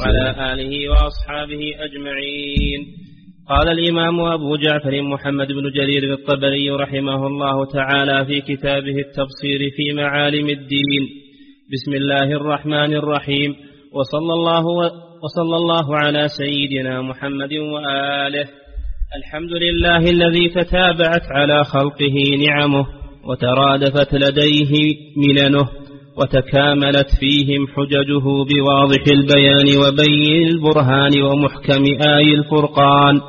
وعلى آله وأصحابه أجمعين. قال الإمام أبو جعفر محمد بن جرير الطبري رحمه الله تعالى في كتابه التبصير في معالم الدين. بسم الله الرحمن الرحيم. وصلى الله وصلى الله على سيدنا محمد وآله. الحمد لله الذي تتابعت على خلقه نعمه وترادفت لديه مننه وتكاملت فيهم حججه بواضح البيان وبين البرهان ومحكم آي الفرقان.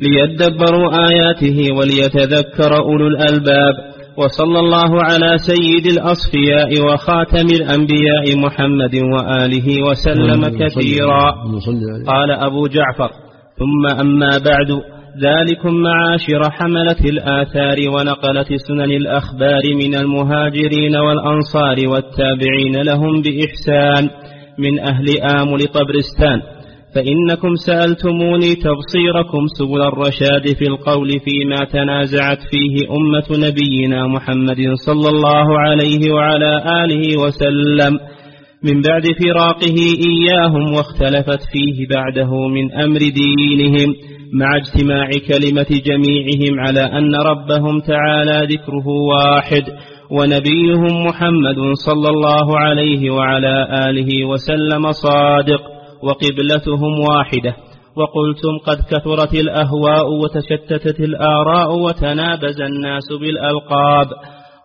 ليدبروا آياته وليتذكر أولو الألباب. وصلى الله على سيد الأصفياء وخاتم الأنبياء محمد وآله وسلم كثيرا. قال أبو جعفر ثم أما بعد ذلكم معاشر حملة الآثار ونقلة سنن الأخبار من المهاجرين والأنصار والتابعين لهم بإحسان من أهل آمل طبرستان فإنكم سألتموني تبصيركم سبل الرشاد في القول فيما تنازعت فيه أمة نبينا محمد صلى الله عليه وعلى آله وسلم. من بعد فراقه إياهم واختلفت فيه بعده من أمر دينهم. مع اجتماع كلمة جميعهم على أن ربهم تعالى ذكره واحد ونبيهم محمد صلى الله عليه وعلى آله وسلم صادق وقبلتهم واحدة. وقلتم قد كثرت الأهواء وتشتتت الآراء وتنابز الناس بالألقاب.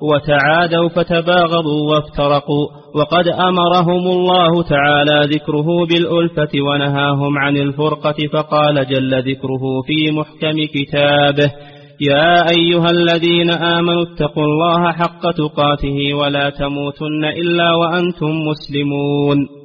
وتعادوا فتباغضوا وافترقوا وقد أمرهم الله تعالى ذكره بالألفة ونهاهم عن الفرقة فقال جل ذكره في محكم كتابه يا أيها الذين آمنوا اتقوا الله حق تقاته ولا تموتن إلا وأنتم مسلمون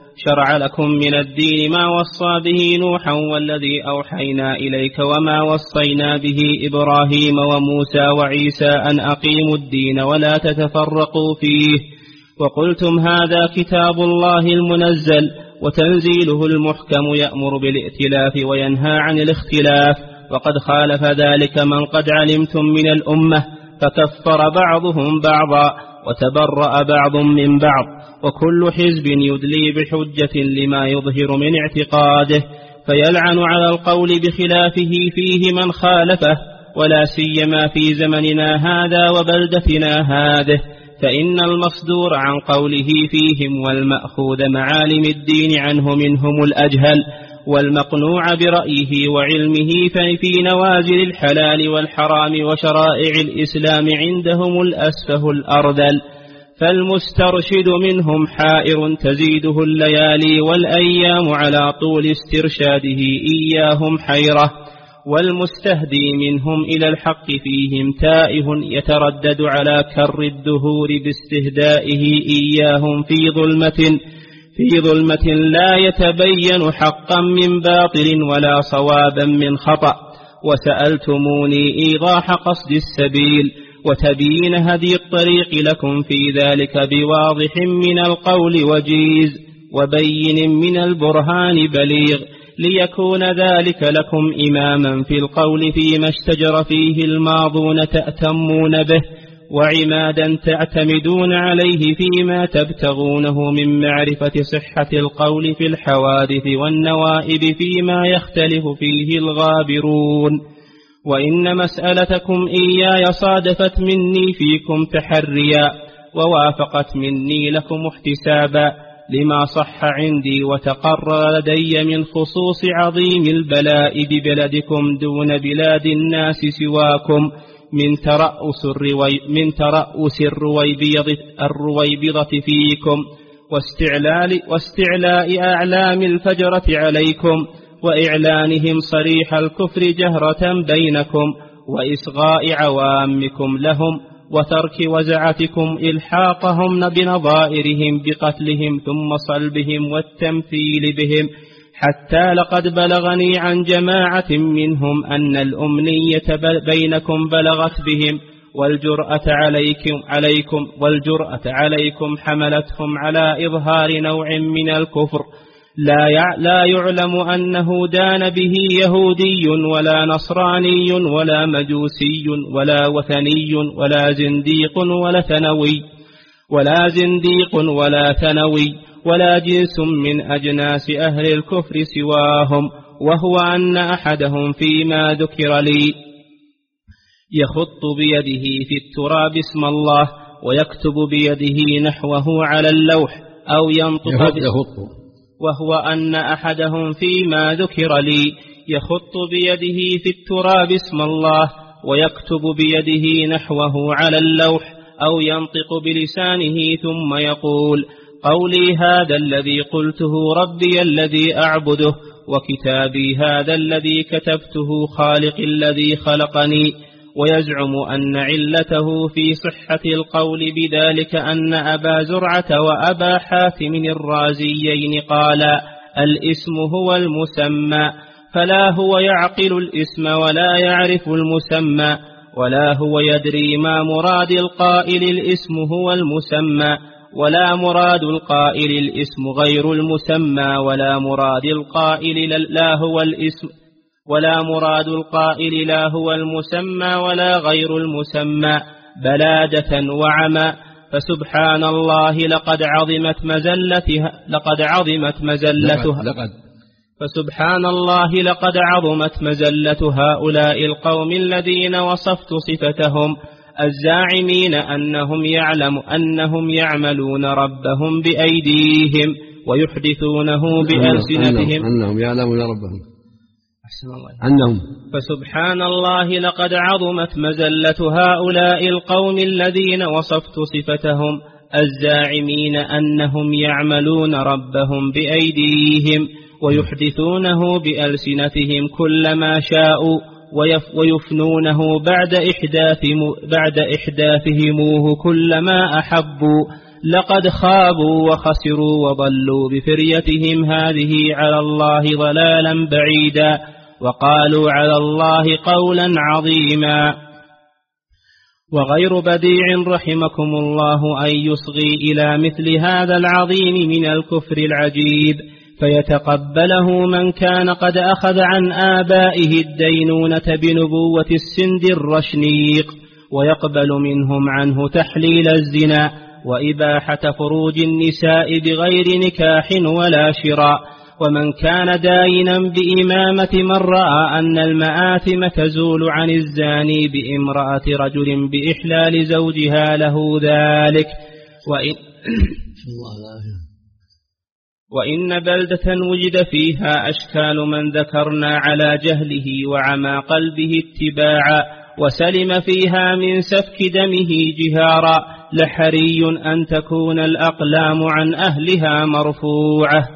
شرع لكم من الدين ما وصى به نوحا والذي أوحينا إليك وما وصينا به إبراهيم وموسى وعيسى أن أقيموا الدين ولا تتفرقوا فيه. وقلتم هذا كتاب الله المنزل وتنزيله المحكم يأمر بالائتلاف وينهى عن الاختلاف. وقد خالف ذلك من قد علمتم من الأمة فكفر بعضهم بعضا. وتبرأ بعض من بعض وكل حزب يدلي بحجة لما يظهر من اعتقاده فيلعن على القول بخلافه فيه من خالفه ولا سيما في زمننا هذا وبلدتنا هذه فإن المصدور عن قوله فيهم والمأخوذ معالم الدين عنه منهم الأجهل والمقنوع برأيه وعلمه في نوازل الحلال والحرام وشرائع الإسلام عندهم الأسفه الأرذل فالمسترشد منهم حائر تزيده الليالي والأيام على طول استرشاده إياهم حيرة والمستهدي منهم إلى الحق فيهم تائه يتردد على كر الدهور باستهدائه إياهم في ظلمة في ظلمة لا يتبين حقا من باطل ولا صوابا من خطأ. وسألتموني إيضاح قصد السبيل وتبيين هدي الطريق لكم في ذلك بواضح من القول وجيز وبين من البرهان بليغ. ليكون ذلك لكم إماما في القول فيما اشتجر فيه الماضون تأتمون به. وعمادا تعتمدون عليه فيما تبتغونه من معرفة صحة القول في الحوادث والنوائب فيما يختلف فيه الغابرون. وإن مسألتكم إياي صادفت مني فيكم تحريا ووافقت مني لكم احتسابا لما صح عندي وتقرر لدي من خصوص عظيم البلاء ببلدكم دون بلاد الناس سواكم. من ترأس, الروي من ترأس الرويبضة, الرويبضة فيكم واستعلال واستعلاء أعلام الفجرة عليكم وإعلانهم صريح الكفر جهرة بينكم وإصغاء عوامكم لهم وترك وزعتكم إلحاقهم بنظائرهم بقتلهم ثم صلبهم والتمثيل بهم حتى لقد بلغني عن جماعة منهم أن الأمنية بينكم بلغت بهم والجرأة عليكم عليكم والجرأة عليكم حملتهم على إظهار نوع من الكفر. لا لا يعلم أنه دان به يهودي ولا نصراني ولا مجوسي ولا وثني ولا زنديق ولا ثنوي ولا زنديق ولا ثنوي. ولا جنس من أجناس أهل الكفر سواهم وهو أن أحدهم فيما ذكر لي. يخط بيده في التراب اسم الله ويكتب بيده نحوه على اللوح أو ينطق يخط. وهو أن أحدهم فيما ذكر لي. يخط بيده في التراب اسم الله ويكتب بيده نحوه على اللوح أو ينطق بلسانه ثم يقول قولي هذا الذي قلته ربي الذي أعبده وكتابي هذا الذي كتبته خالق الذي خلقني ويزعم أن علته في صحة القول بذلك أن أبا زرعة وأبا حاتم الرازيين قالا الاسم هو المسمى فلا هو يعقل الاسم ولا يعرف المسمى ولا هو يدري ما مراد القائل الاسم هو المسمى. ولا مراد القائل الاسم غير المسمى ولا مراد القائل لا هو الاسم ولا مراد القائل لا هو المسمى ولا غير المسمى بلادة وعمى فسبحان الله لقد عظمت مزلتها لقد عظمت مزلتها لقد فسبحان الله لقد عظمت مزلة هؤلاء القوم الذين وصفت صفتهم الزاعمين أنهم يعلم أنهم يعملون ربهم بأيديهم ويحدثونه بألسنتهم. أنهم يعلمون ربهم. أحسن الله. عنهم فسبحان الله لقد عظمت مزلة هؤلاء القوم الذين وصفت صفتهم الزاعمين أنهم يعملون ربهم بأيديهم ويحدثونه بألسنتهم كل ما شاءوا. ويفنونه بعد إحداث بعد إحداثهموه كل ما أحبوا. لقد خابوا وخسروا وضلوا بفريتهم هذه على الله ضلالا بعيدا وقالوا على الله قولا عظيما. وغير بديع رحمكم الله أن يصغي إلى مثل هذا العظيم من الكفر العجيب. فيتقبله من كان قد أخذ عن آبائه الدينونة بنبوة السند الرشنيق ويقبل منهم عنه تحليل الزنا وإباحة فروج النساء بغير نكاح ولا شراء. ومن كان داينا بإمامة من رأى أن المآثم تزول عن الزاني بامرأة رجل بإحلال زوجها له ذلك. وإن وإن بلدة وجد فيها أشكال من ذكرنا على جهله وعمى قلبه اتباعا وسلم فيها من سفك دمه جهارا لحري أن تكون الأقلام عن أهلها مرفوعة.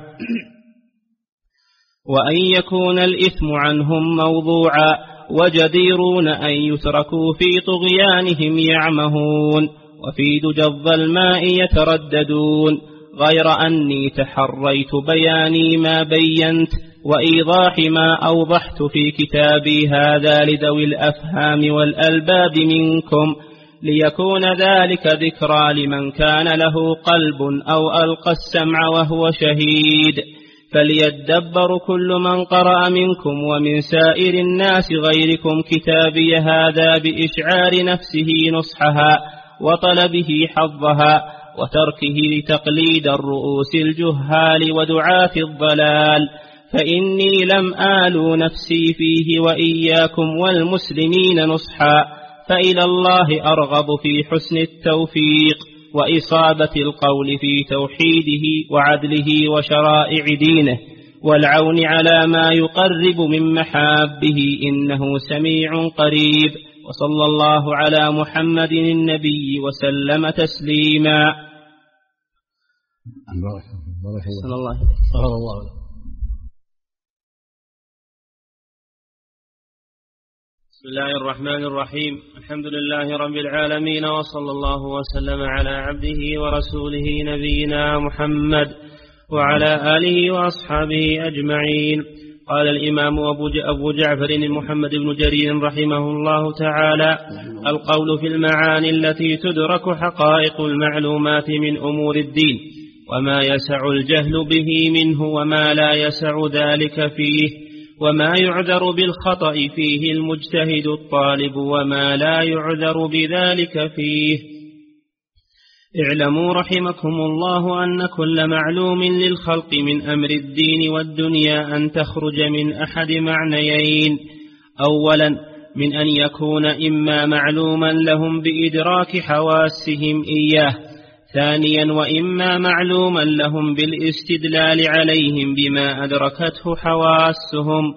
وأن يكون الإثم عنهم موضوعا وجديرون أن يتركوا في طغيانهم يعمهون وفي دجى الظلماء يترددون. غير أني تحريت بياني ما بينت وإيضاح ما أوضحت في كتابي هذا لذوي الأفهام والألباب منكم ليكون ذلك ذكرى لمن كان له قلب أو ألقى السمع وهو شهيد فليدبر كل من قرأ منكم ومن سائر الناس غيركم كتابي هذا بإشعار نفسه نصحها وطلبه حظها وتركه لتقليد الرؤوس الجهال ودعاة الضلال. فإني لم آلوا نفسي فيه وإياكم والمسلمين نصحا. فإلى الله أرغب في حسن التوفيق وإصابة القول في توحيده وعدله وشرائع دينه. والعون على ما يقرب من محابه إنه سميع قريب. وصلى الله على محمد النبي وسلم تسليما. بارك بارك الله غفر الله له بسم الله الرحمن الرحيم. الحمد لله رب العالمين وصلى الله وسلم على عبده ورسوله نبينا محمد وعلى آله وأصحابه أجمعين. قال الإمام أبو جعفر محمد بن جرير رحمه الله تعالى القول في المعاني التي تدرك حقائق المعلومات من أمور الدين وما يسع الجهل به منه وما لا يسع ذلك فيه وما يعذر بالخطأ فيه المجتهد الطالب وما لا يعذر بذلك فيه. اعلموا رحمكم الله أن كل معلوم للخلق من أمر الدين والدنيا أن تخرج من أحد معنيين. أولا من أن يكون إما معلوما لهم بإدراك حواسهم إياه. ثانيا وإما معلوما لهم بالاستدلال عليهم بما أدركته حواسهم.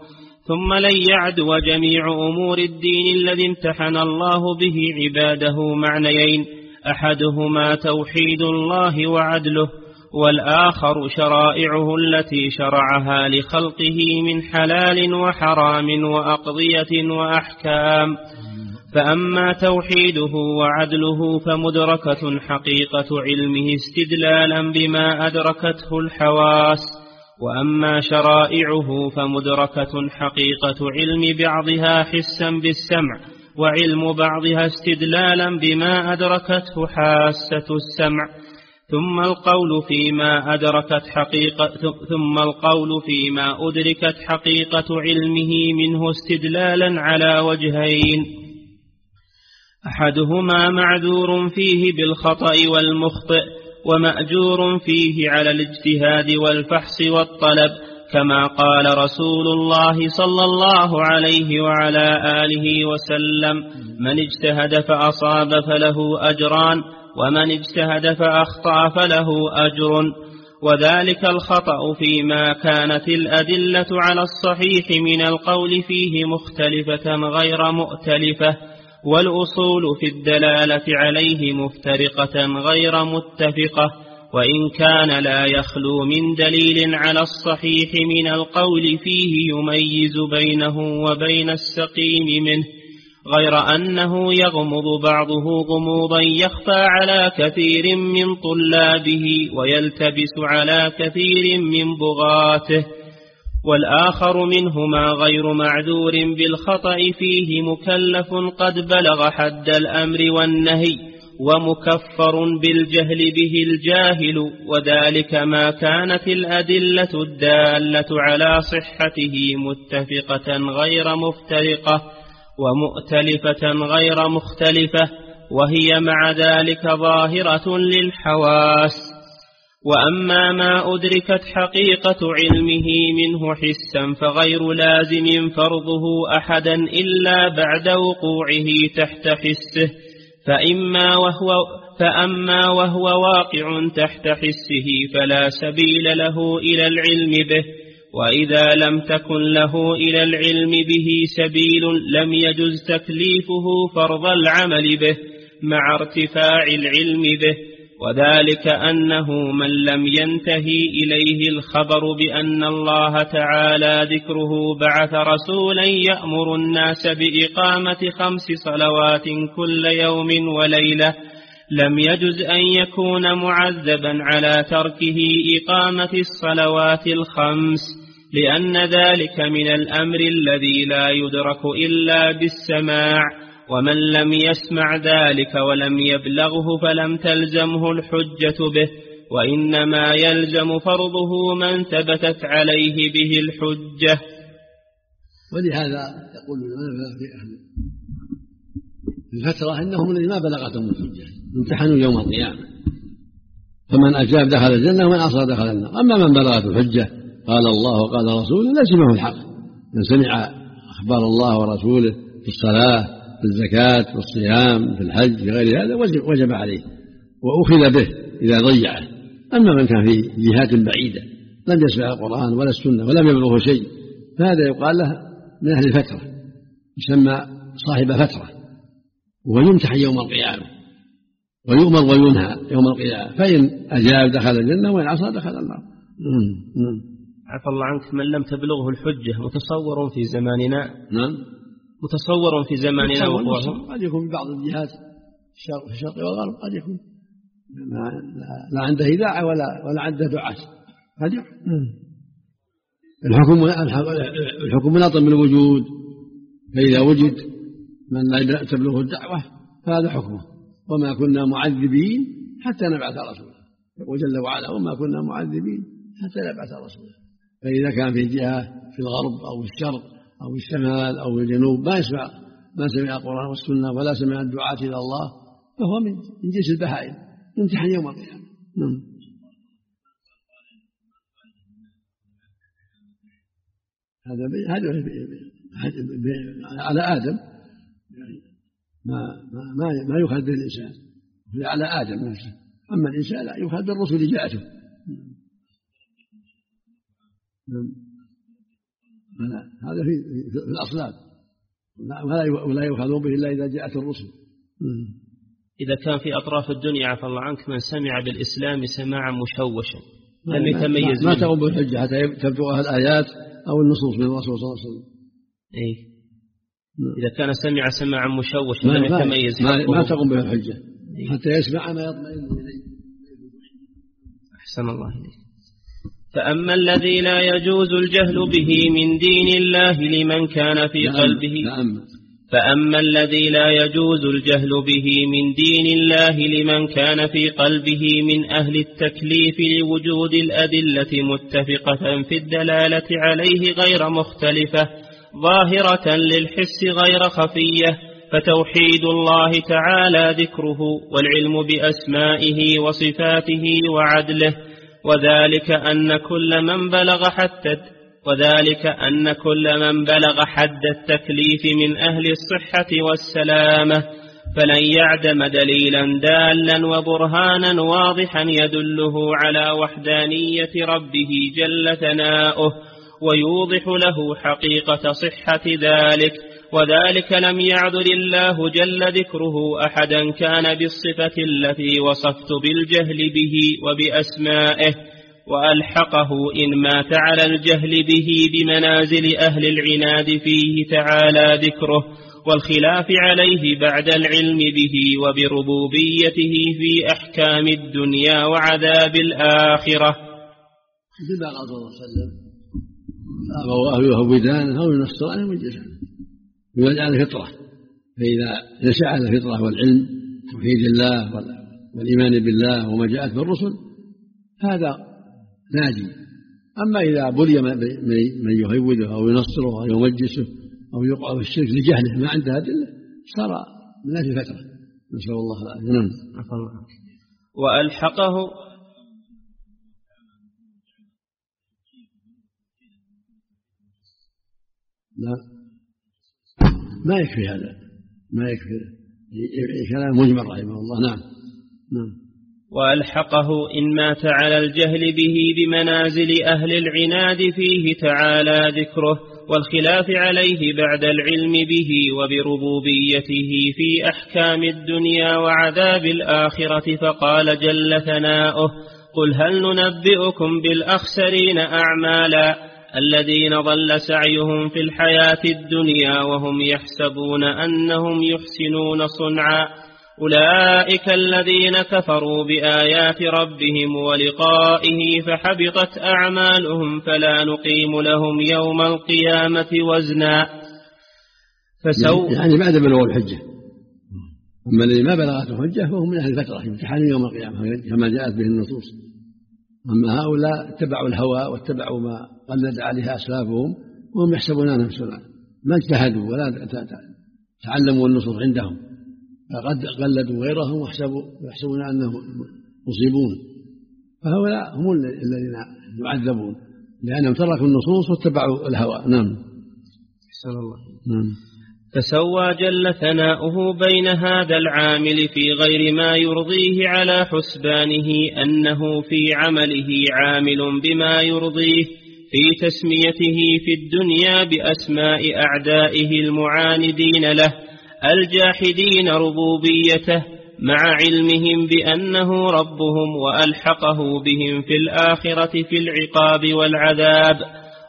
ثم لن يعدو جميع أمور الدين الذي امتحن الله به عباده معنيين. أحدهما توحيد الله وعدله والآخر شرائعه التي شرعها لخلقه من حلال وحرام وأقضية وأحكام. فأما توحيده وعدله فمدركة حقيقة علمه استدلالا بما أدركته الحواس. وأما شرائعه فمدركة حقيقة علم بعضها حسا بالسمع وعلم بعضها استدلالا بما أدركته حاسة السمع. ثم القول فيما أدركت حقيقة ثم القول فيما أدركت حقيقة علمه منه استدلالا على وجهين. أحدهما معذور فيه بالخطأ والمخطئ ومأجور فيه على الاجتهاد والفحص والطلب كما قال رسول الله صلى الله عليه وعلى آله وسلم من اجتهد فأصاب فله أجران ومن اجتهد فأخطأ فله أجر. وذلك الخطأ فيما كانت الأدلة على الصحيح من القول فيه مختلفة غير مؤتلفة والأصول في الدلالة عليه مفترقة غير متفقة. وإن كان لا يخلو من دليل على الصحيح من القول فيه يميز بينه وبين السقيم منه غير أنه يغمض بعضه غموضا يخفى على كثير من طلابه ويلتبس على كثير من بغاته. والآخر منهما غير معذور بالخطأ فيه مكلف قد بلغ حد الأمر والنهي. ومكفر بالجهل به الجاهل وذلك ما كانت الأدلة الدالة على صحته متفقة غير مفترقة ومؤتلفة غير مختلفة وهي مع ذلك ظاهرة للحواس. وأما ما أدركت حقيقة علمه منه حسا فغير لازم فرضه أحدا إلا بعد وقوعه تحت حسه. فإما وهو فأما وهو واقع تحت حسه فلا سبيل له إلى العلم به وإذا لم تكن له إلى العلم به سبيل لم يجز تكليفه فرض العمل به مع ارتفاع العلم به. وذلك أنه من لم ينتهي إليه الخبر بأن الله تعالى ذكره بعث رسولا يأمر الناس بإقامة خمس صلوات كل يوم وليلة لم يجز أن يكون معذبا على تركه إقامة الصلوات الخمس لأن ذلك من الأمر الذي لا يدرك إلا بالسماع. ومن لم يسمع ذلك ولم يبلغه فلم تلزمه الحجة به وإنما يلزم فرضه من ثبتت عليه به الحجة. ولهذا يقول في أهل الفترة إنهم الذين ما بلغتهم الحجة يمتحنوا يوم القيامة. فمن أجاب دخل الجنة ومن عصى دخل النار. أما من بلغته الحجة قال الله وقال رسوله لزمه الحق. من سمع أخبار الله ورسوله في الصلاة في الزكاة في الصيام في الحج في غير هذا وجب عليه وأخذ به إذا ضيعه. أما من كان في جهات بعيدة لم يسمع القرآن ولا السنة ولم يبلغه شيء فهذا يقال له من أهل الفترة يسمى صاحب فترة وهو يمتحن يوم القيامة ويؤمر وينهى يوم القيامة. فإن أجاب دخل الجنة وإن عصى دخل النار. عفى الله عنك من لم تبلغه الحجة متصور في زماننا. نعم. متصور في زماننا وقوعه قد يكون في بعض الجهات في الشرق والغرب قد يكون. لا عنده إذاعة ولا ولا عنده دعاة. قد يكون. الحكم الحكم مناط من الوجود فإذا وجد من لا تبلغه الدعوة فهذا حكمه. وما كنا معذبين حتى نبعث رسولا. يقول جل وعلا وما كنا معذبين حتى نبعث رسولا. فإذا كان في جهة في الغرب أو الشرق أو الشمال أو الجنوب ما يسمع ما سمع القرآن والسنة ولا سمع الدعاة إلى الله فهو من جنس البهائم يمتحن يوم القيامة. نعم. هذا هذا على آدم. ما ما ما يؤخذ الإنسان على آدم نفسه. أما الإنسان لا يؤخذ بالرسل جاءته هذا في في الأصلاب ولا يؤخذ به إلا إذا جاءت الرسل. إذا كان في أطراف الدنيا عفى الله عنك من سمع بالإسلام سماعا مشوشا. لم يتميز ما تقوم بالحجة حتى تبلغها الآيات أو النصوص من الرسول صلى الله عليه وسلم. إيه. إذا كان سمع سماعا مشوشا لم يتميز ما, ما تقوم به الحجة. حتى يسمع ما يطمئن إليه. أحسن الله إليك. فأما الذي لا يجوز الجهل به من دين الله لمن كان في قلبه فأما الذي لا يجوز الجهل به من دين الله لمن كان في قلبه من أهل التكليف لوجود الأدلة متفقة في الدلالة عليه غير مختلفة ظاهرة للحس غير خفية فتوحيد الله تعالى ذكره والعلم بأسمائه وصفاته وعدله وذلك أن كل من بلغ حتى وذلك أن كل من بلغ حد التكليف من أهل الصحة والسلامة فلن يعدم دليلا دالا وبرهانا واضحا يدله على وحدانية ربه جل ثناؤه ويوضح له حقيقة صحة ذلك. وذلك لم يعذر الله جل ذكره أحدا كان بالصفة التي وصفت بالجهل به وبأسمائه وألحقه إن مات على الجهل به بمنازل أهل العناد فيه تعالى ذكره والخلاف عليه بعد العلم به وبربوبيته في أحكام الدنيا وعذاب الآخرة. صلى الله عليه وسلم أو يهودانه أو ينصرانه من جسده ويجعل فطرة فإذا نشأ على الفطرة والعلم توحيد الله والإيمان بالله وما جاءت بالرسل هذا ناجي أما إذا بلي من يهوده أو ينصره أو يمجسه أو يقع في الشرك لجهله ما عنده أدلة صار من فترة نسأل الله العافية. نعم. وألحقه لا. ما يكفي هذا. ما يكفي. كلام مجمل رحمه الله. نعم. نعم. وألحقه إن مات على الجهل به بمنازل أهل العناد فيه تعالى ذكره والخلاف عليه بعد العلم به وبربوبيته في أحكام الدنيا وعذاب الآخرة فقال جل ثناؤه قل هل ننبئكم بالأخسرين أعمالا؟ الذين ضل سعيهم في الحياة الدنيا وهم يحسبون أنهم يحسنون صنعا. أولئك الذين كفروا بآيات ربهم ولقائه فحبطت أعمالهم فلا نقيم لهم يوم القيامة وزنا. فسو يعني بعد بلوغ الحجة. أما الذي ما بلغته الحجة فهو من أهل الفترة يمتحن يوم القيامة كما جاءت به النصوص. أما هؤلاء اتبعوا الهوى واتبعوا ما قلد عليها أسلافهم وهم يحسبون أنهم سنة ما اجتهدوا ولا تعلموا النصوص عندهم. فقد قلدوا غيرهم وحسبوا يحسبون أنهم مصيبون. فهؤلاء هم الذين يعذبون لأنهم تركوا النصوص واتبعوا الهوى. نعم. أحسن الله. نعم. فسوى جل ثناؤه بين هذا العامل في غير ما يرضيه على حسبانه أنه في عمله عامل بما يرضيه في تسميته في الدنيا بأسماء أعدائه المعاندين له الجاحدين ربوبيته مع علمهم بأنه ربهم وألحقه بهم في الآخرة في العقاب والعذاب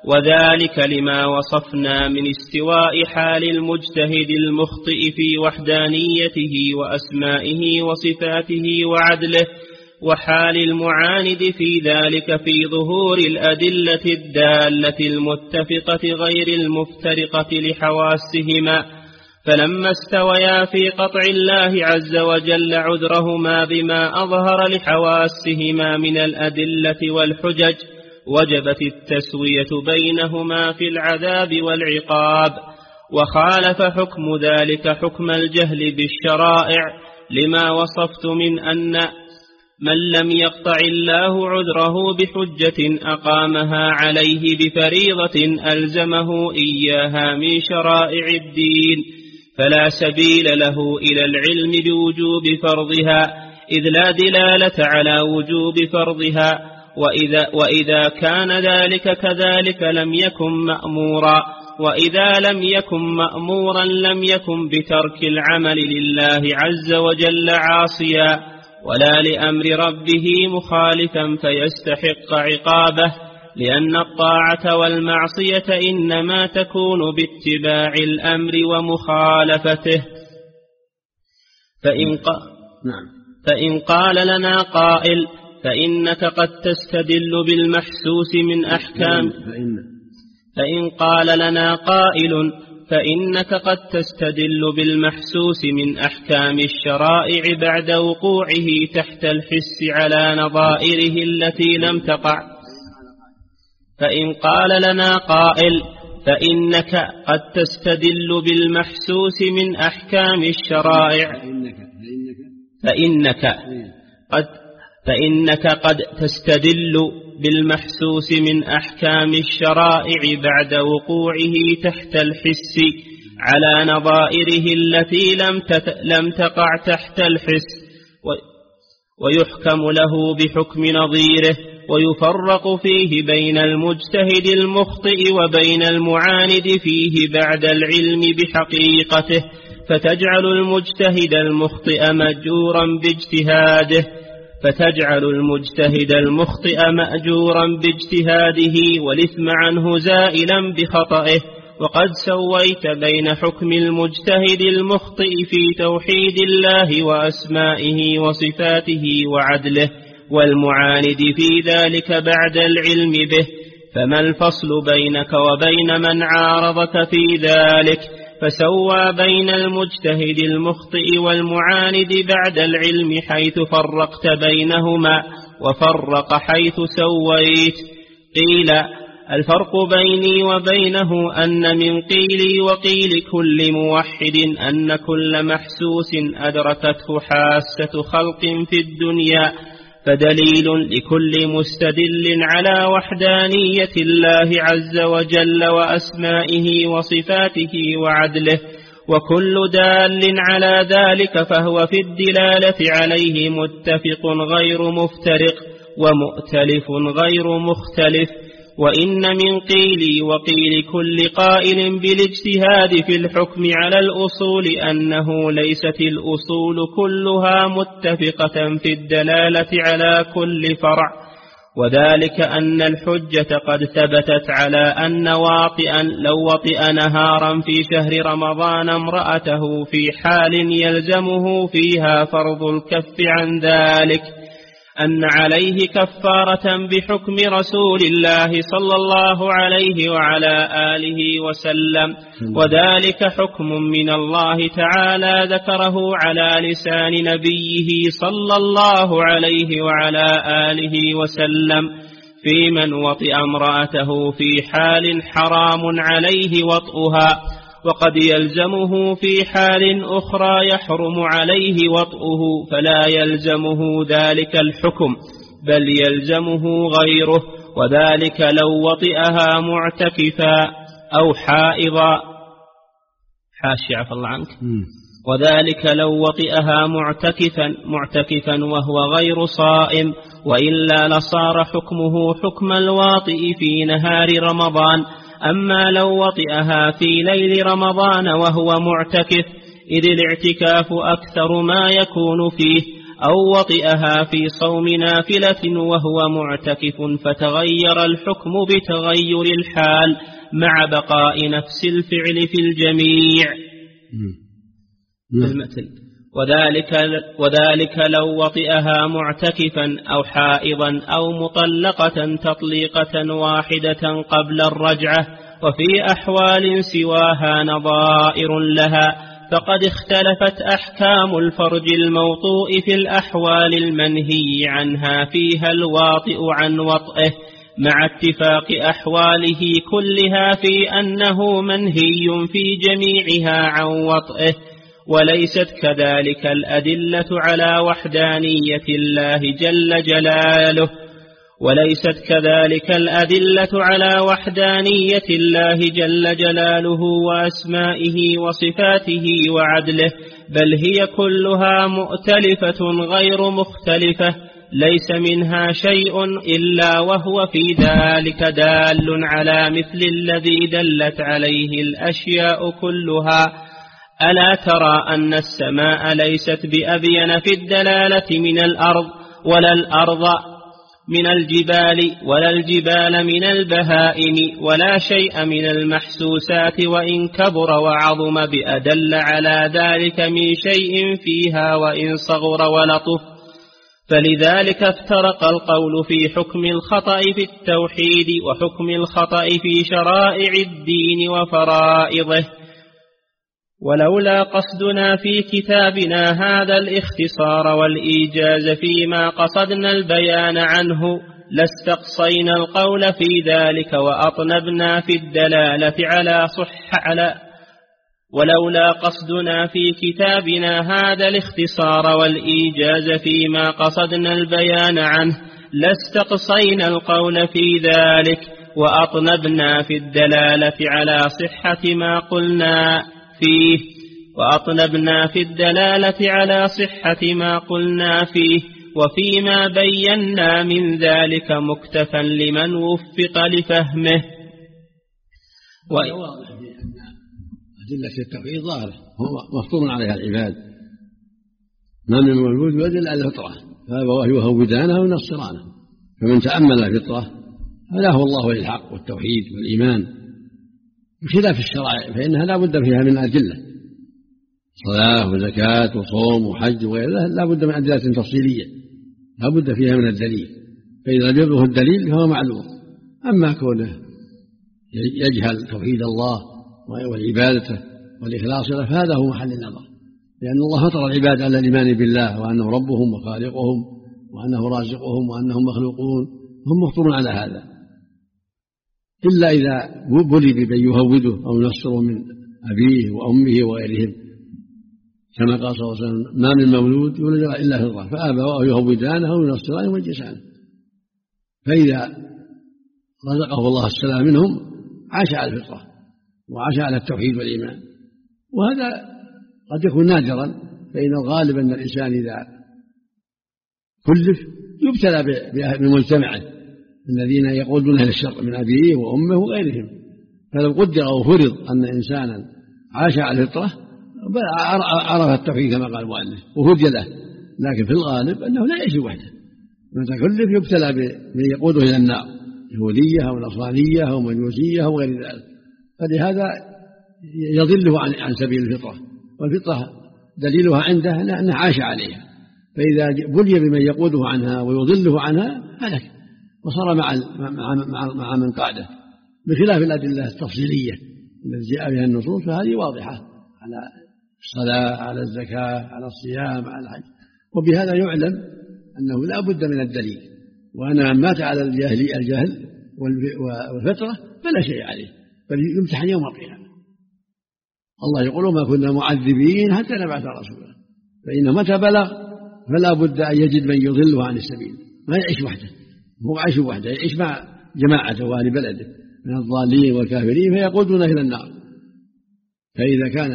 وذلك لما وصفنا من استواء حال المجتهد المخطئ في وحدانيته وأسمائه وصفاته وعدله وحال المعاند في ذلك في ظهور الأدلة الدالة المتفقة غير المفترقة لحواسهما. فلما استويا في قطع الله عز وجل عذرهما بما أظهر لحواسهما من الأدلة والحجج وجبت التسوية بينهما في العذاب والعقاب وخالف حكم ذلك حكم الجهل بالشرائع لما وصفت من أن من لم يقطع الله عذره بحجة أقامها عليه بفريضة ألزمه إياها من شرائع الدين فلا سبيل له إلى العلم بوجوب فرضها إذ لا دلالة على وجوب فرضها وإذا, وإذا كان ذلك كذلك لم يكن مأمورا وإذا لم يكن مأمورا لم يكن بترك العمل لله عز وجل عاصيا ولا لأمر ربه مخالفا فيستحق عقابه لأن الطاعة والمعصية إنما تكون باتباع الأمر ومخالفته فإن, ق... نعم. فإن قال لنا قائل فإنك قد تستدل بالمحسوس من أحكام. فإن, قال لنا قائل فإنك قد تستدل بالمحسوس من أحكام الشرائع بعد وقوعه تحت الحس على نظائره التي لم تقع. فإن قال لنا قائل فإنك قد تستدل بالمحسوس من أحكام الشرائع. فإنك قد فإنك قد تستدل بالمحسوس من أحكام الشرائع بعد وقوعه تحت الحس على نظائره التي لم, لم تقع تحت الحس ويحكم له بحكم نظيره ويفرق فيه بين المجتهد المخطئ وبين المعاند فيه بعد العلم بحقيقته فتجعل المجتهد المخطئ مجورا باجتهاده. فتجعل المجتهد المخطئ مأجورا باجتهاده والإثم عنه زائلا بخطئه. وقد سويت بين حكم المجتهد المخطئ في توحيد الله وأسمائه وصفاته وعدله والمعاند في ذلك بعد العلم به. فما الفصل بينك وبين من عارضك في ذلك؟ فسوى بين المجتهد المخطئ والمعاند بعد العلم حيث فرقت بينهما وفرق حيث سويت. قيل الفرق بيني وبينه أن من قيلي وقيل كل موحد أن كل محسوس أدركته حاسة خلق في الدنيا فدليل لكل مستدل على وحدانية الله عز وجل وأسمائه وصفاته وعدله وكل دال على ذلك فهو في الدلالة عليه متفق غير مفترق ومؤتلف غير مختلف. وإن من قيلي وقيل كل قائل بالإجتهاد في الحكم على الأصول أنه ليست الأصول كلها متفقة في الدلالة على كل فرع وذلك أن الحجة قد ثبتت على أن واطئا لو وطئ نهارا في شهر رمضان امرأته في حال يلزمه فيها فرض الكف عن ذلك. أن عليه كفارة بحكم رسول الله صلى الله عليه وعلى آله وسلم. وذلك حكم من الله تعالى ذكره على لسان نبيه صلى الله عليه وعلى آله وسلم. في من وطئ امرأته في حال حرام عليه وطئها. وقد يلزمه في حال أخرى يحرم عليه وطئه فلا يلزمه ذلك الحكم بل يلزمه غيره وذلك لو وطئها معتكفا أو حائضا. حاشي عفى الله عنك. وذلك لو وطئها معتكفا معتكفا وهو غير صائم وإلا لصار حكمه حكم الواطئ في نهار رمضان. أما لو وطئها في ليل رمضان وهو معتكف إذ الاعتكاف أكثر ما يكون فيه أو وطئها في صوم نافلة وهو معتكف فتغير الحكم بتغير الحال مع بقاء نفس الفعل في الجميع. المثل وذلك, وذلك لو وطئها معتكفا أو حائضا أو مطلقة تطليقة واحدة قبل الرجعة وفي أحوال سواها نظائر لها فقد اختلفت أحكام الفرج الموطوء في الأحوال المنهي عنها فيها الواطئ عن وطئه مع اتفاق أحواله كلها في أنه منهي في جميعها عن وطئه. وليست كذلك الأدلة على وحدانية الله جل جلاله. وليست كذلك الأدلة على وحدانية الله جل جلاله وأسمائه وصفاته وعدله بل هي كلها مؤتلفة غير مختلفة ليس منها شيء إلا وهو في ذلك دال على مثل الذي دلت عليه الأشياء كلها. ألا ترى أن السماء ليست بأبين في الدلالة من الأرض ولا الأرض من الجبال ولا الجبال من البهائم ولا شيء من المحسوسات وإن كبر وعظم بأدل على ذلك من شيء فيها وإن صغر ولطف فلذلك افترق القول في حكم الخطأ في التوحيد وحكم الخطأ في شرائع الدين وفرائضه ولولا قصدنا في كتابنا هذا الاختصار والإيجاز فيما قصدنا البيان عنه لاستقصينا القول في ذلك وأطنبنا في الدلالة على صح على ولولا قصدنا في كتابنا هذا الاختصار والإيجاز فيما قصدنا البيان عنه لاستقصينا القول في ذلك وأطنبنا في الدلالة على صحة ما قلنا. فيه وأطلبنا في الدلالة على صحة ما قلنا فيه وفيما بينا من ذلك مكتفا لمن وفق لفهمه. واضح. أدلة التوحيد ظاهرة. هو مفطور عليها العباد. ما من مولود يولد إلا الفطرة فأبواه يهودانه وينصرانه فمن تأمل الفطرة هداه الله للحق والتوحيد والإيمان. بخلاف الشرائع فإنها لا بد فيها من أدلة. صلاة وزكاة وصوم وحج وغيره لا بد من أدلة تفصيلية. لا بد فيها من الدليل. فإذا لم يبلغ الدليل فهو معلوم. أما كونه يجهل توحيد الله وعبادته والإخلاص له فهذا هو محل النظر. لأن الله فطر العباد على الإيمان بالله وأنه ربهم وخالقهم وأنه رازقهم وأنهم مخلوقون هم مفطرون على هذا. إلا إذا بلي بمن يهوده أو ينصره من أبيه وأمه وغيرهم. كما قال صلى الله عليه وسلم ما من مولود يولد إلا في الظهر فأبواه يهودانه وينصرانه ويجلسانه فإذا رزقه الله السلام منهم عاش على الفطرة وعاش على التوحيد والإيمان. وهذا قد يكون نادرا فإن الغالب أن الإنسان إذا كلف يبتلى بمجتمعه. الذين يقودون أهل الشر من أبيه وأمه وغيرهم. فلو قدر أو فرض أن إنسانا عاش على الفطرة عرف التوحيد كما قال المؤلف وهدي له. لكن في الغالب أنه لا يعيش وحده. متى كلف يبتلى بمن يقوده إلى النار. يهودية أو نصرانية أو مجوسية أو غير ذلك. فلهذا يضله عن عن سبيل الفطرة. والفطرة دليلها عنده أنه عاش عليها. فإذا بلي بمن يقوده عنها ويضله عنها هلك. وصار مع مع مع من قاده بخلاف الأدلة التفصيلية التي جاء بها النصوص فهذه واضحة على الصلاة على الزكاة على الصيام على الحج. وبهذا يعلم أنه لا بد من الدليل وأن من مات على الجاهل الجهل والفترة فلا شيء عليه بل يمتحن يوم القيامة. الله يقول ما كنا معذبين حتى نبعث رسولا فإنه متى بلغ فلا بد أن يجد من يضله عن السبيل ما يعيش وحده. هو عايش وحده. يعيش مع جماعته وأهل بلده؟ من الضالين والكافرين فيقودون إلى النار. فإذا كان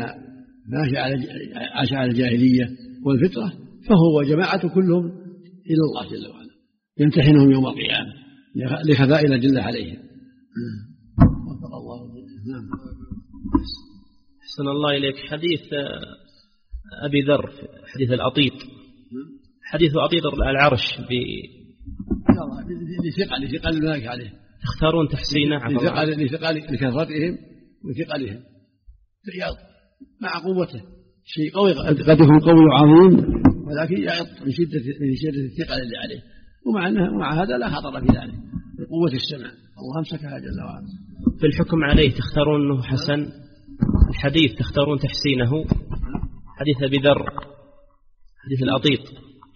عاش على الجاهلية والفطرة فهو وجماعته كلهم إلى الله جل وعلا. يمتحنهم يوم القيامة لخفاء الأدلة عليهم. وفق الله نعم أحسن الله إليك. حديث أبي ذر حديث الأطيط حديث أطيط العرش لثقل لثقل ذلك عليه. تختارون تحسينه لثقل لثقل لكثرتهم وثقلهم يعط مع قوته. شيء قوي قد يكون قوي وعظيم. ولكن يعط من شدة من شدة الثقل اللي عليه. ومع انه مع هذا لا خطر في ذلك. بقوة السمع الله أمسكها جل وعلا. في الحكم عليه تختارون أنه حسن. الحديث تختارون تحسينه. حديث أبي ذر حديث الأطيط.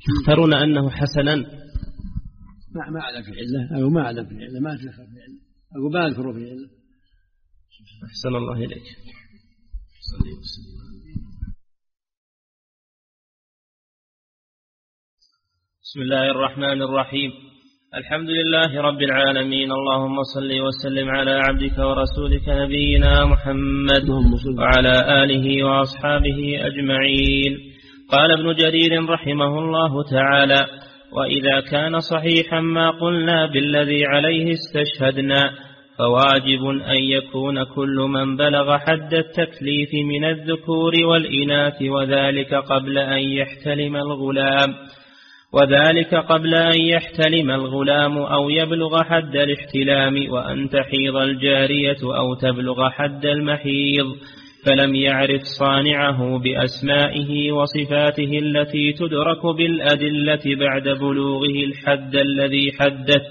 تختارون أنه حسنا. ما ما اعلم في عله أو ما اعلم في عله ما اذكر في عله أو ما أذكر في عله أحسن الله إليك. بسم الله الرحمن الرحيم. الحمد لله رب العالمين. اللهم صل وسلم على عبدك ورسولك نبينا محمد وعلى آله وأصحابه أجمعين. قال ابن جرير رحمه الله تعالى وإذا كان صحيحا ما قلنا بالذي عليه استشهدنا فواجب أن يكون كل من بلغ حد التكليف من الذكور والإناث وذلك قبل أن يحتلم الغلام. وذلك قبل أن يحتلم الغلام أو يبلغ حد الاحتلام وأن تحيض الجارية أو تبلغ حد المحيض. فلم يعرف صانعه بأسمائه وصفاته التي تدرك بالأدلة بعد بلوغه الحد الذي حدت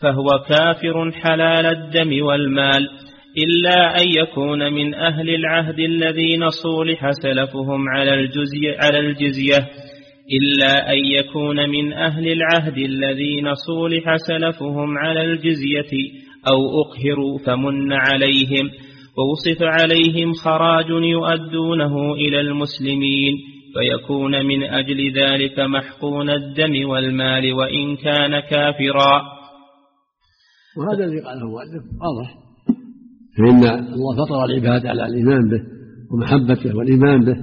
فهو كافر حلال الدم والمال إلا أن يكون من أهل العهد الذين صولح سلفهم على الجزية, على الجزية إلا أن يكون من أهل العهد الذين صولح سلفهم على الجزية أو أقهروا فمن عليهم. ووصف عليهم خراج يؤدونه إلى المسلمين فيكون من أجل ذلك محقون الدم والمال وإن كان كافرا. وهذا الذي قاله المؤلف واضح. فإن الله فطر العباد على الإيمان به ومحبته والإيمان به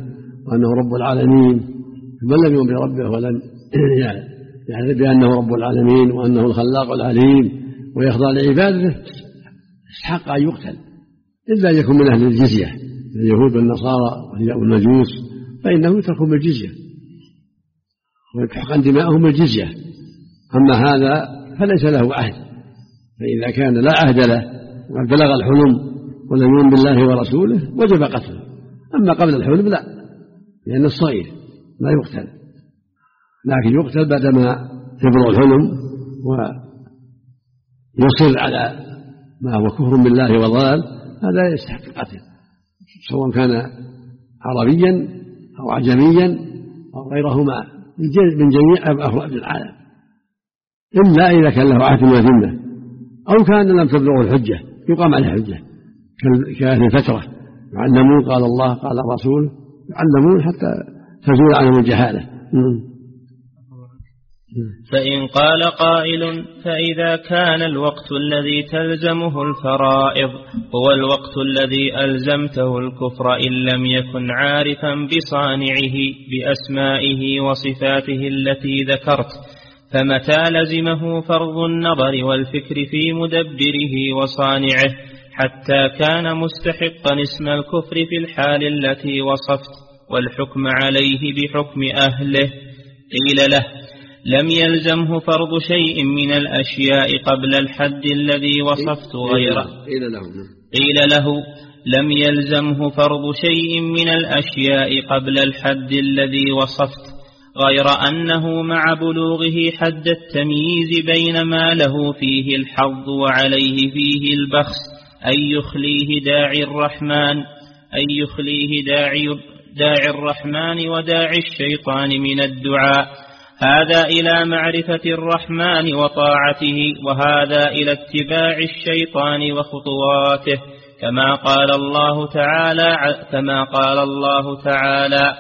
وأنه رب العالمين. من لم يؤمن بربه ولم يعرف بأنه رب العالمين وأنه الخلاق العليم ويخضع لعبادته استحق أن يقتل. إلا أن يكون من أهل الجزية اليهود والنصارى والمجوس فإنه يترك بالجزية ويحقن دماءهم بالجزية أما هذا فليس له عهد فإذا كان لا عهد له وقد بلغ الحلم ولم يؤمن بالله ورسوله وجب قتله. أما قبل الحلم لا لأن الصغير لا يقتل لكن يقتل بعدما يبلغ الحلم ويصر على ما هو كفر بالله وضلال هذا يستحق القتل. سواء كان عربيا أو عجميا أو غيرهما من جميع أفراد العالم. إلا إذا كان له عهد وذمة أو كان لم تبلغه الحجة يقام عليه حجة كأهل الفترة. يعلمون قال الله قال الرسول يعلمون حتى تزول عنهم الجهالة. فإن قال قائل فإذا كان الوقت الذي تلزمه الفرائض هو الوقت الذي ألزمته الكفر إن لم يكن عارفا بصانعه بأسمائه وصفاته التي ذكرت فمتى لزمه فرض النظر والفكر في مدبره وصانعه حتى كان مستحقا اسم الكفر في الحال التي وصفت والحكم عليه بحكم أهله قيل له لم يلزمه فرض شيء من الأشياء قبل الحد الذي وصفت غيره قيل له قيل له لم يلزمه فرض شيء من الأشياء قبل الحد الذي وصفت غير أنه مع بلوغه حد التمييز بين ما له فيه الحظ وعليه فيه البخس أن يخليه داعي الرحمن أن يخليه داعي داعي الرحمن وداعي الشيطان من الدعاء هذا إلى معرفة الرحمن وطاعته وهذا إلى اتباع الشيطان وخطواته كما قال الله تعالى كما قال الله تعالى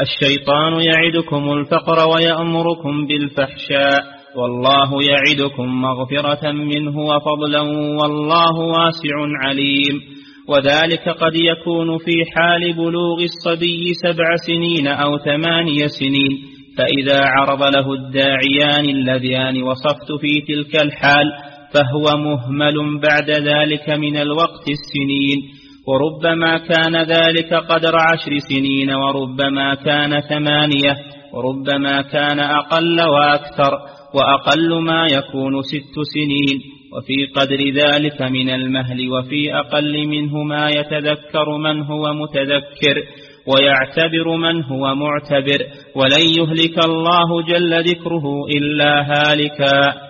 الشيطان يعدكم الفقر ويأمركم بالفحشاء والله يعدكم مغفرة منه وفضلا والله واسع عليم. وذلك قد يكون في حال بلوغ الصبي سبع سنين أو ثماني سنين. فإذا عرض له الداعيان اللذان وصفت في تلك الحال فهو مهمل بعد ذلك من الوقت السنين وربما كان ذلك قدر عشر سنين وربما كان ثمانية وربما كان أقل وأكثر وأقل ما يكون ست سنين وفي قدر ذلك من المهل وفي أقل منه ما يتذكر من هو متذكر. ويعتبر من هو معتبر ولن يهلك الله جل ذكره إلا هالكا.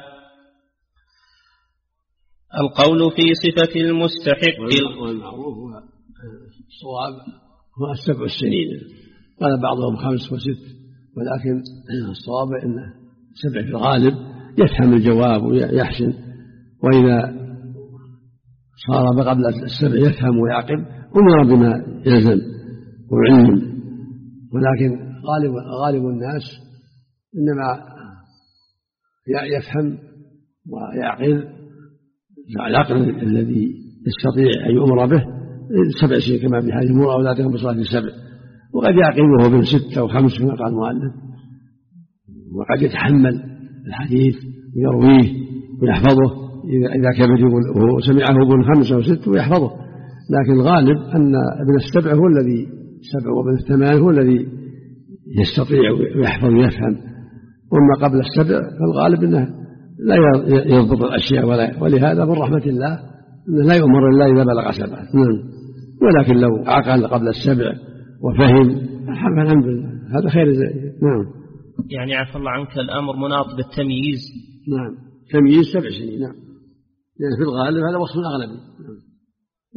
القول في صفة المستحق. والمعروف الصواب هو السبع السنين قال بعضهم خمس وست ولكن الصواب انه سبع في الغالب يفهم الجواب ويحسن. وإذا صار قبل السبع يفهم ويعقل أمر بما يلزم. ويعلم ولكن غالب غالب الناس إنما يفهم ويعقل العقل الذي يستطيع أن يؤمر به سبع سنين كما في حديث مر أولادكم بصلاة السبع. وقد يعقله بين ستة أو خمس كما قال المؤلف. وقد يتحمل الحديث ويرويه ويحفظه. إذا كبر يقول سمعه ابن خمس أو ست ويحفظه. لكن الغالب أن ابن السبع هو الذي سبع وابن الثمان هو الذي يستطيع ويحفظ ويفهم. وأما قبل السبع فالغالب أنه لا يضبط الأشياء ولا ولهذا من رحمة الله أنه لا يؤمر إلا إذا بلغ سبعة. نعم. ولكن لو عقل قبل السبع وفهم الحمد لله. هذا خير زي. نعم. يعني عفى الله عنك الأمر مناط بالتمييز. نعم. تمييز سبع سنين نعم. لأن يعني في الغالب هذا وصف أغلبي.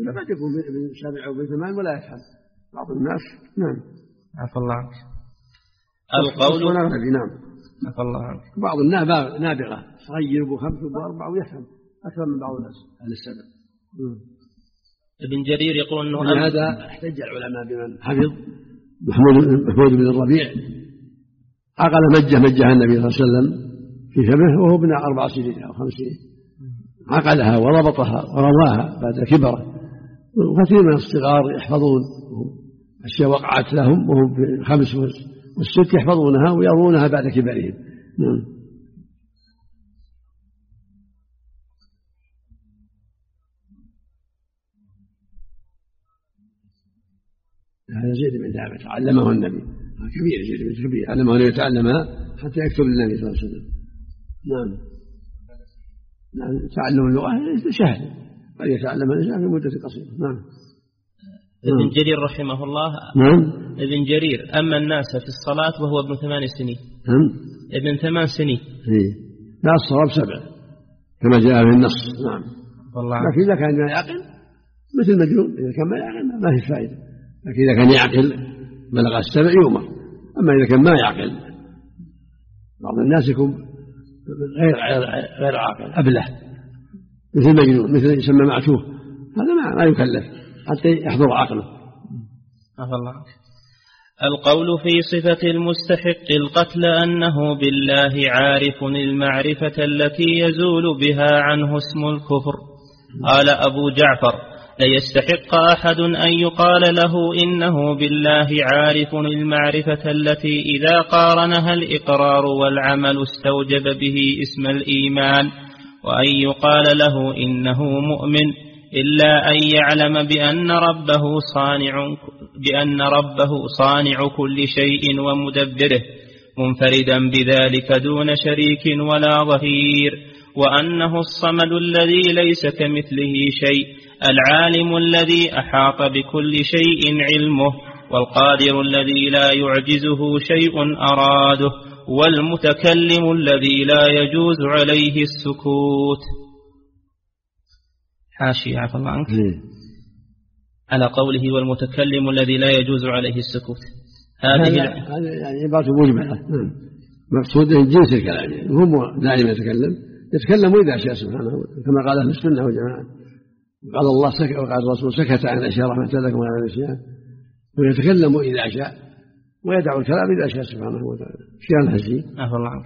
نعم. قد يكون من سبع أو من ثمان ولا يفهم. بعض الناس. نعم. عفى الله عنك. القول نعم. عفى الله عنك. بعض الناس نابغة. صغير أبو خمس أبو أربع ويفهم أكثر من بعض الناس. أهل السبع ابن جرير يقول إنه هذا احتج العلماء بمن؟ حفظ. محمود محمود بن الربيع. عقل مجه مجها النبي صلى الله عليه وسلم في فمه وهو ابن أربع سنين أو خمس سنين. عقلها وربطها ورواها بعد كبره. وكثير من الصغار يحفظون أشياء وقعت لهم وهم في خمس والست يحفظونها ويرونها بعد كبرهم نعم. هذا زيد بن ثابت علمه النبي. كبير زيد بن كبير. علمه أن يتعلمها حتى يكتب للنبي صلى الله عليه وسلم. نعم. نعم. تعلم اللغة سهل قد يتعلم الإنسان في مدة قصيرة. نعم. ابن نعم. جرير رحمه الله. نعم. ابن جرير أما الناس في الصلاة وهو ابن ثمان سنين. نعم. ابن ثمان سنين. إيه. لا الصواب سبع كما جاء في النص. نعم. والله. لكن إذا كان يعقل مثل مجنون إذا كان ما يعقل ما في فائدة. لكن إذا كان يعقل بلغ السبع يؤمر أما إذا كان ما يعقل بعض الناس يكون غير غير عاقل أبله. مثل مجنون مثل يسمى معتوه. هذا ما يكلف. حتى يحضر عقله. الله القول في صفة المستحق القتل أنه بالله عارف المعرفة التي يزول بها عنه اسم الكفر. قال أبو جعفر ليستحق أحد أن يقال له إنه بالله عارف المعرفة التي إذا قارنها الإقرار والعمل استوجب به اسم الإيمان وأن يقال له إنه مؤمن. إلا أن يعلم بأن ربه صانع بأن ربه صانع كل شيء ومدبره منفردا بذلك دون شريك ولا ظهير وأنه الصمد الذي ليس كمثله شيء العالم الذي أحاط بكل شيء علمه والقادر الذي لا يعجزه شيء أراده والمتكلم الذي لا يجوز عليه السكوت. حاشية عفى الله عنك. على قوله والمتكلم الذي لا يجوز عليه السكوت. هذه هذا يعني عبارة مجملة مقصود جنس الكلام. يعني هو دائما يتكلم. يتكلم إذا شاء سبحانه كما قال أهل السنة والجماعة. قال الله سكت وقال الرسول سكت عن الاشياء رحمة لكم عن الاشياء ويتكلم إذا شاء. ويدع الكلام إذا شاء سبحانه وتعالى. شيئا حسين. عفى الله عنك.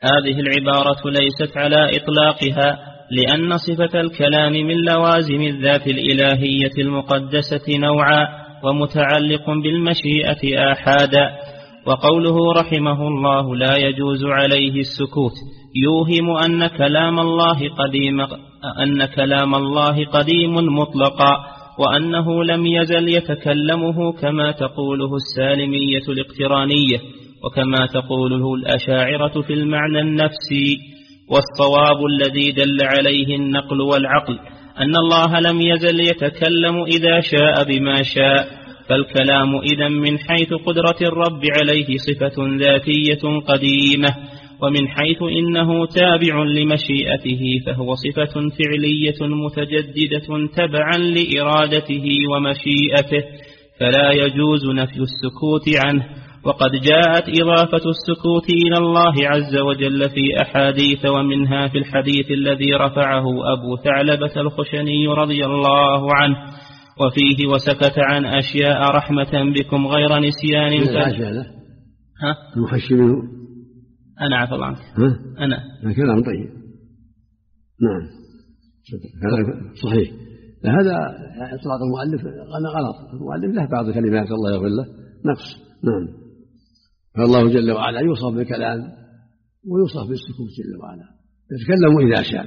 هذه العبارة ليست على إطلاقها. لأن صفة الكلام من لوازم الذات الإلهية المقدسة نوعا ومتعلق بالمشيئة آحادا. وقوله رحمه الله لا يجوز عليه السكوت يوهم أن كلام الله قديم أن كلام الله قديم مطلقا وأنه لم يزل يتكلمه كما تقوله السالمية الاقترانية وكما تقوله الأشاعرة في المعنى النفسي. والصواب الذي دل عليه النقل والعقل أن الله لم يزل يتكلم إذا شاء بما شاء فالكلام إذا من حيث قدرة الرب عليه صفة ذاتية قديمة ومن حيث إنه تابع لمشيئته فهو صفة فعلية متجددة تبعا لإرادته ومشيئته فلا يجوز نفي السكوت عنه. وقد جاءت إضافة السكوت إلى الله عز وجل في أحاديث ومنها في الحديث الذي رفعه أبو ثعلبة الخشني رضي الله عنه وفيه وسكت عن أشياء رحمة بكم غير نسيان ها؟ المحشي منه أنا عفى الله عنك. ها؟ أنا. كلام طيب. نعم. هذا صحيح. هذا إطلاق المؤلف غلط. المؤلف له بعض الكلمات الله يغفر له. نقص. نعم. فالله جل وعلا يوصف بالكلام ويوصف بالسكوت جل وعلا. يتكلم إذا شاء.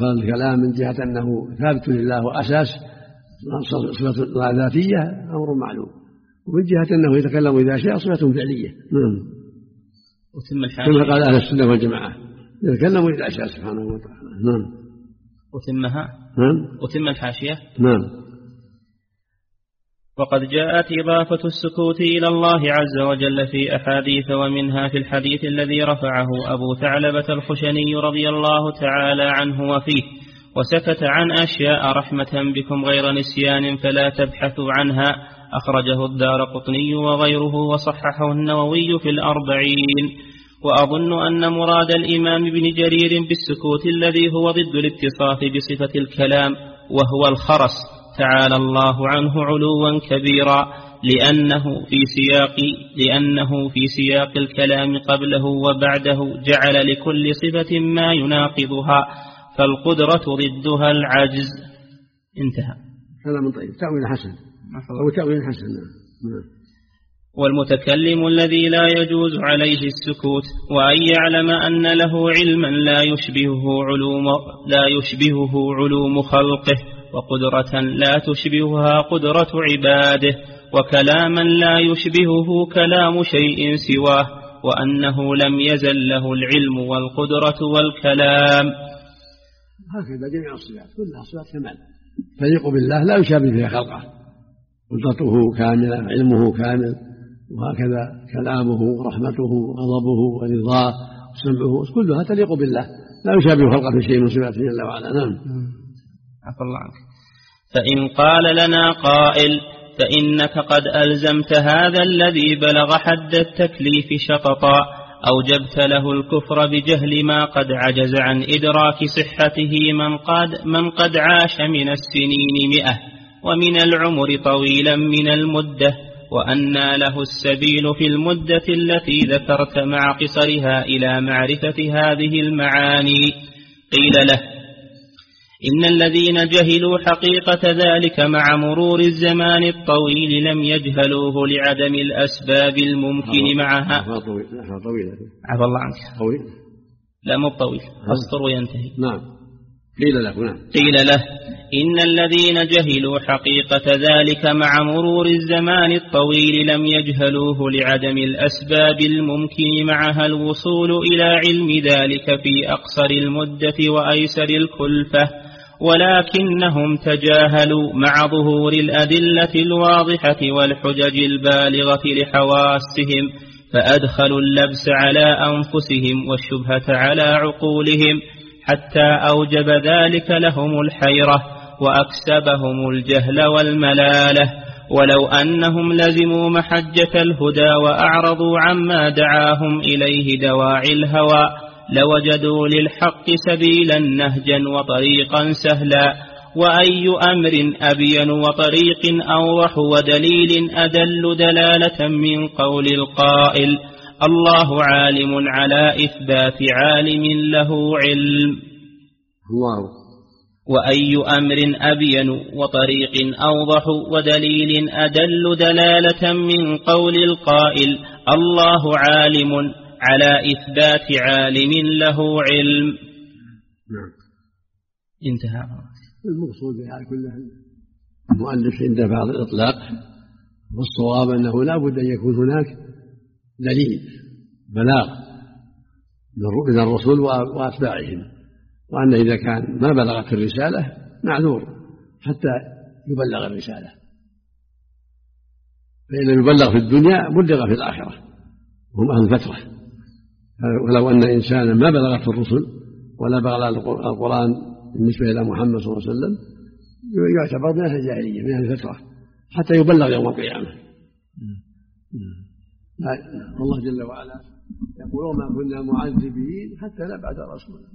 فالكلام من جهة أنه ثابت لله وأساس صفة ذاتية أمر معلوم. ومن جهة أنه يتكلم إذا شاء صفة فعلية. نعم. وتم الحاشية كما قال أهل السنة والجماعة. يتكلم إذا شاء سبحانه وتعالى. نعم. وتمها نعم. وتم الحاشية. نعم. وقد جاءت إضافة السكوت إلى الله عز وجل في أحاديث ومنها في الحديث الذي رفعه أبو ثعلبة الخشني رضي الله تعالى عنه وفيه وسكت عن أشياء رحمة بكم غير نسيان فلا تبحثوا عنها أخرجه الدار قطني وغيره وصححه النووي في الأربعين وأظن أن مراد الإمام بن جرير بالسكوت الذي هو ضد الاتصاف بصفة الكلام وهو الخرس. تعالى الله عنه علوا كبيرا لأنه في سياق لأنه في سياق الكلام قبله وبعده جعل لكل صفة ما يناقضها فالقدرة ضدها العجز. انتهى. كلام طيب. تأويل حسن. أو تأويل حسن. نعم. والمتكلم الذي لا يجوز عليه السكوت وأن يعلم أن له علما لا يشبهه علوم لا يشبهه علوم خلقه. وقدرة لا تشبهها قدرة عباده وكلاما لا يشبهه كلام شيء سواه وأنه لم يزل له العلم والقدرة والكلام. هكذا جميع الصفات كلها صفات كمال. تليق بالله لا يشابه فيها خلقه. قدرته كاملة علمه كامل وهكذا كلامه ورحمته وغضبه ورضاه وسمعه كلها تليق بالله. لا يشابه خلقه في شيء من صفاته جل وعلا. نعم. عفى الله عنك. فإن قال لنا قائل فإنك قد ألزمت هذا الذي بلغ حد التكليف شططا أوجبت له الكفر بجهل ما قد عجز عن إدراك صحته من قد, من قد عاش من السنين مئة ومن العمر طويلا من المدة وأنى له السبيل في المدة التي ذكرت مع قصرها إلى معرفة هذه المعاني. قيل له إن الذين جهلوا حقيقة ذلك مع مرور الزمان الطويل لم يجهلوه لعدم الأسباب الممكن معها. عفى الله عنك. طويل. لا مو طويل. أسطر وينتهي. نعم. قيل له نعم. قيل له إن الذين جهلوا حقيقة ذلك مع مرور الزمان الطويل لم يجهلوه لعدم الأسباب الممكن معها الوصول إلى علم ذلك في أقصر المدة وأيسر الكلفة ولكنهم تجاهلوا مع ظهور الأدلة الواضحة والحجج البالغة لحواسهم فأدخلوا اللبس على أنفسهم والشبهة على عقولهم حتى أوجب ذلك لهم الحيرة وأكسبهم الجهل والملالة. ولو أنهم لزموا محجة الهدى وأعرضوا عما دعاهم إليه دواعي الهوى لوجدوا للحق سبيلا نهجا وطريقا سهلا وأي أمر أبين وطريق أوضح ودليل أدل دلالة من قول القائل الله عالم على إثبات عالم له علم. الله. وأي أمر أبين وطريق أوضح ودليل أدل دلالة من قول القائل الله عالم على إثبات عالم له علم. نعم انتهى. المقصود بهذا كله المؤلف عند بعض الإطلاق والصواب أنه لا بد أن يكون هناك دليل بلاغ من الرسول وأتباعهم. وأن إذا كان ما بلغت الرسالة معذور حتى يبلغ الرسالة. فإن لم يبلغ في الدنيا بلغ في الآخرة. هم أهل الفترة. ولو أن إنسانا ما بلغته الرسل ولا بلغ القرآن بالنسبة إلى محمد صلى الله عليه وسلم يعتبر من أهل الجاهلية من أهل الفترة حتى يبلغ يوم القيامة. الله جل وعلا يقول وما كنا معذبين حتى نبعث رسولا.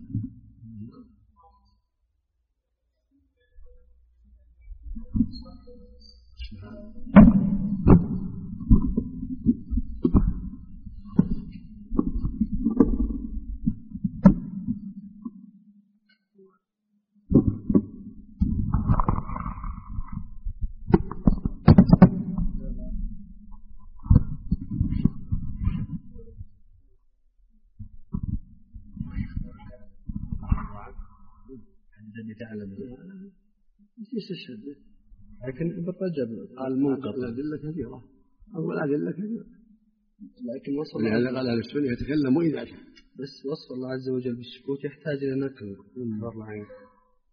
يستشهد به لكن بالرجب المنقطع. الأدلة كثيرة أو الأدلة كثيرة لكن وصف ولهذا قال أهل السنة يتكلم إذا شاء بس وصف الله عز وجل بالسكوت يحتاج إلى نقل. من العين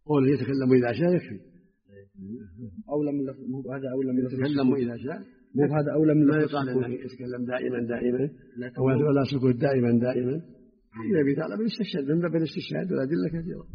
قول يتكلم إذا شاء يكفي. أولى من مو هذا أولى من يتكلم إذا شاء. مو هذا أولى من ما يقال أنه يتكلم دائما دائما. ولا سكوت دائما دائما. إذا بيتعلم يستشهد من باب الاستشهاد؟ والأدلة كثيرة.